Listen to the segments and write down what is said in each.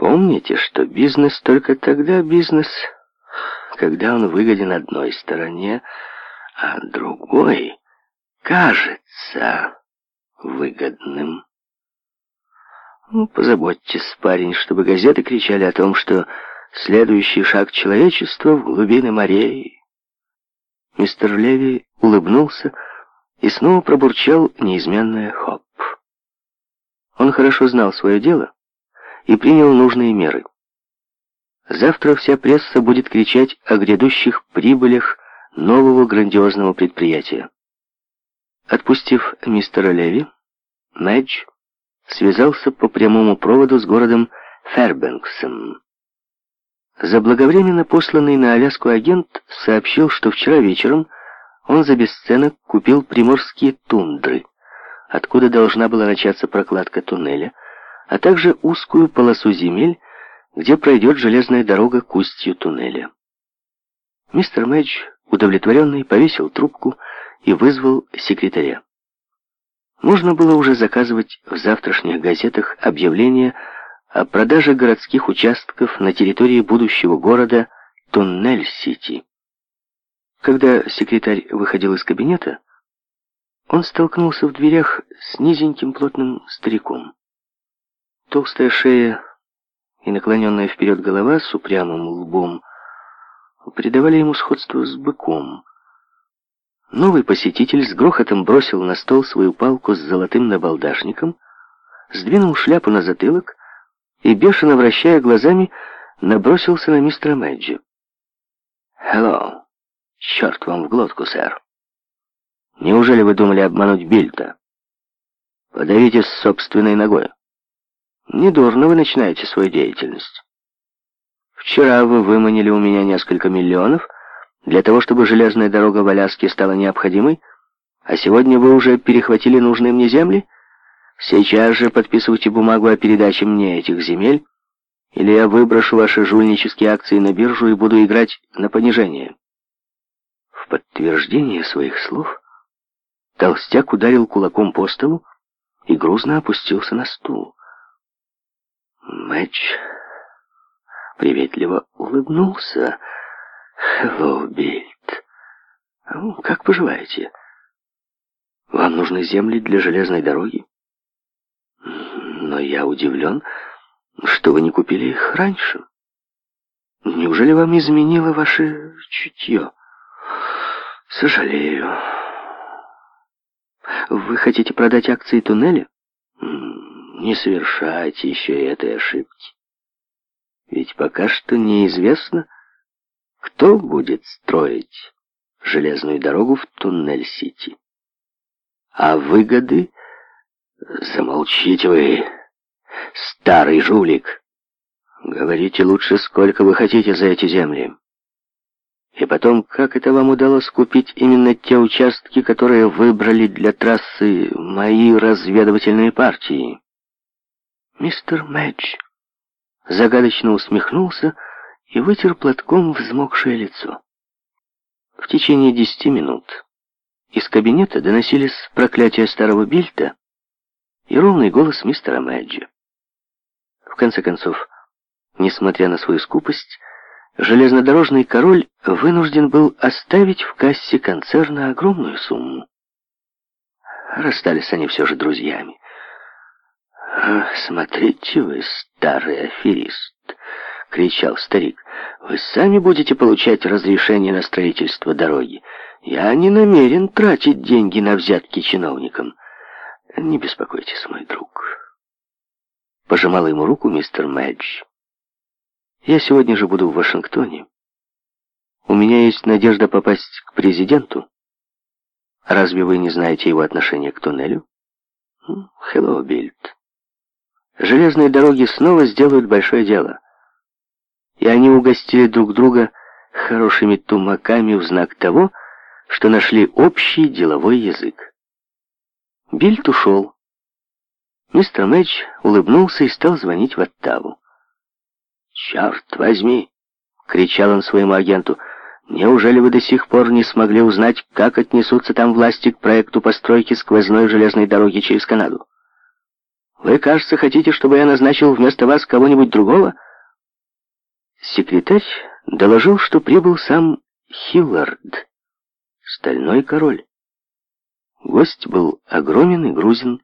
Помните, что бизнес только тогда бизнес, когда он выгоден одной стороне, а другой кажется выгодным. Ну, позаботьтесь, парень, чтобы газеты кричали о том, что следующий шаг человечества в глубины морей. Мистер Леви улыбнулся и снова пробурчал неизменное хоп. Он хорошо знал свое дело и принял нужные меры. Завтра вся пресса будет кричать о грядущих прибылях нового грандиозного предприятия. Отпустив мистера Леви, Мэдж связался по прямому проводу с городом Фербенксом. Заблаговременно посланный на Аляску агент сообщил, что вчера вечером он за бесценок купил приморские тундры, откуда должна была начаться прокладка туннеля, а также узкую полосу земель, где пройдет железная дорога к устью туннеля. Мистер Мэдж, удовлетворенный, повесил трубку и вызвал секретаря. Можно было уже заказывать в завтрашних газетах объявление о продаже городских участков на территории будущего города Туннель-Сити. Когда секретарь выходил из кабинета, он столкнулся в дверях с низеньким плотным стариком. Толстая шея и наклоненная вперед голова с упрямым лбом придавали ему сходство с быком. Новый посетитель с грохотом бросил на стол свою палку с золотым набалдашником, сдвинул шляпу на затылок и, бешено вращая глазами, набросился на мистера Мэджи. «Хелло! Черт вам в глотку, сэр! Неужели вы думали обмануть Бильта? Подавитесь собственной ногой!» Недурно вы начинаете свою деятельность. Вчера вы выманили у меня несколько миллионов для того, чтобы железная дорога в Аляске стала необходимой, а сегодня вы уже перехватили нужные мне земли? Сейчас же подписывайте бумагу о передаче мне этих земель, или я выброшу ваши жульнические акции на биржу и буду играть на понижение». В подтверждение своих слов толстяк ударил кулаком по столу и грузно опустился на стул. Мэтч приветливо улыбнулся. «Хеллоу, а ну, Бильд. Как поживаете? Вам нужны земли для железной дороги? Но я удивлен, что вы не купили их раньше. Неужели вам изменило ваше чутье? Сожалею. Вы хотите продать акции туннеля? не совершать еще этой ошибки. Ведь пока что неизвестно, кто будет строить железную дорогу в Туннель-Сити. А выгоды... Замолчите вы, старый жулик. Говорите лучше, сколько вы хотите за эти земли. И потом, как это вам удалось купить именно те участки, которые выбрали для трассы мои разведывательные партии? Мистер Мэдж загадочно усмехнулся и вытер платком взмокшее лицо. В течение десяти минут из кабинета доносились проклятия старого Бильта и ровный голос мистера Мэджи. В конце концов, несмотря на свою скупость, железнодорожный король вынужден был оставить в кассе концерна огромную сумму. Расстались они все же друзьями. «Смотрите вы, старый аферист!» — кричал старик. «Вы сами будете получать разрешение на строительство дороги. Я не намерен тратить деньги на взятки чиновникам. Не беспокойтесь, мой друг». Пожимал ему руку мистер Мэдж. «Я сегодня же буду в Вашингтоне. У меня есть надежда попасть к президенту. Разве вы не знаете его отношение к туннелю?» «Хеллоу, Бильд» железные дороги снова сделают большое дело. И они угостили друг друга хорошими тумаками в знак того, что нашли общий деловой язык. Бильд ушел. Мистер Мэдж улыбнулся и стал звонить в Оттаву. «Черт возьми!» — кричал он своему агенту. «Неужели вы до сих пор не смогли узнать, как отнесутся там власти к проекту постройки сквозной железной дороги через Канаду?» Вы, кажется, хотите, чтобы я назначил вместо вас кого-нибудь другого? Секретарь доложил, что прибыл сам Хиллард, стальной король. Гость был огромен и грузен,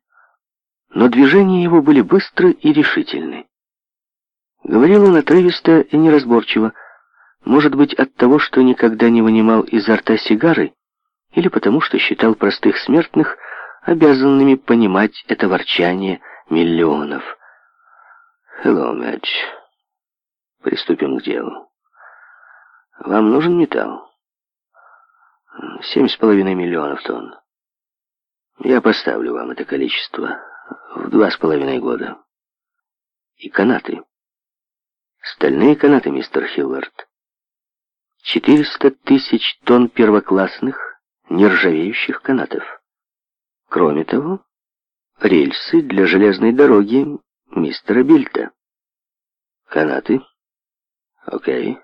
но движения его были быстры и решительны. Говорил он отрывисто и неразборчиво, может быть, от того, что никогда не вынимал изо рта сигары, или потому, что считал простых смертных обязанными понимать это ворчание – миллионов. Hello, Мэдж. Приступим к делу. Вам нужен металл? Семь с половиной миллионов тонн. Я поставлю вам это количество в два с половиной года. И канаты. Стальные канаты, мистер Хиллард. 400 тысяч тонн первоклассных нержавеющих канатов. Кроме того, рельсы для железной дороги мистера Бильта. Канаты? Окей.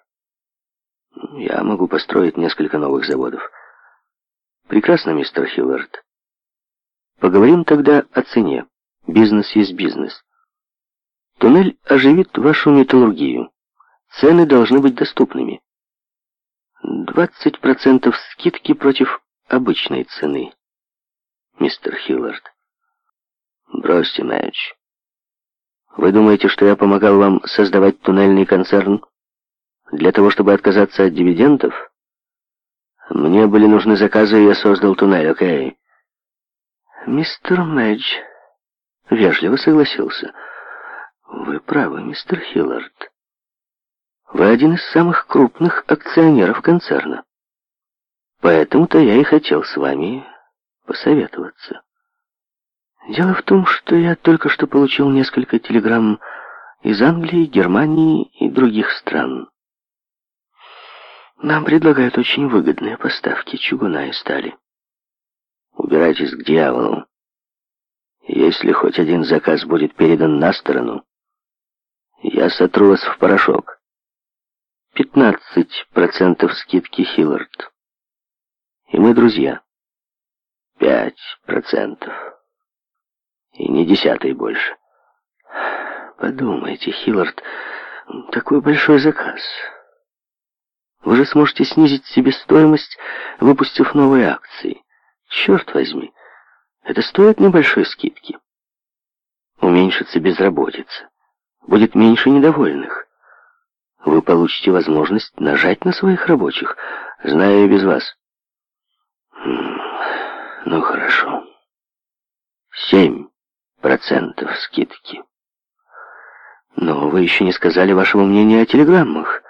Я могу построить несколько новых заводов. Прекрасно, мистер Хиллард. Поговорим тогда о цене. Бизнес есть бизнес. Туннель оживит вашу металлургию. Цены должны быть доступными. 20% скидки против обычной цены, мистер Хиллард. Бросьте, Мэдж. Вы думаете, что я помогал вам создавать туннельный концерн для того, чтобы отказаться от дивидендов? Мне были нужны заказы, и я создал туннель, окей? Мистер Мэдж вежливо согласился. Вы правы, мистер Хиллард. Вы один из самых крупных акционеров концерна. Поэтому-то я и хотел с вами посоветоваться. Дело в том, что я только что получил несколько телеграмм из Англии, Германии и других стран. Нам предлагают очень выгодные поставки чугуна и стали. Убирайтесь к дьяволу. Если хоть один заказ будет передан на сторону, я сотру вас в порошок. 15% скидки Хиллард. И мы друзья. 5% и не десятой больше. Подумайте, Хиллард, такой большой заказ. Вы же сможете снизить себе стоимость, выпустив новые акции. Черт возьми, это стоит небольшой скидки. Уменьшится безработица, будет меньше недовольных. Вы получите возможность нажать на своих рабочих, зная и без вас. Ну хорошо. Семь процентов скидки. Но вы еще не сказали вашего мнения о телеграммах.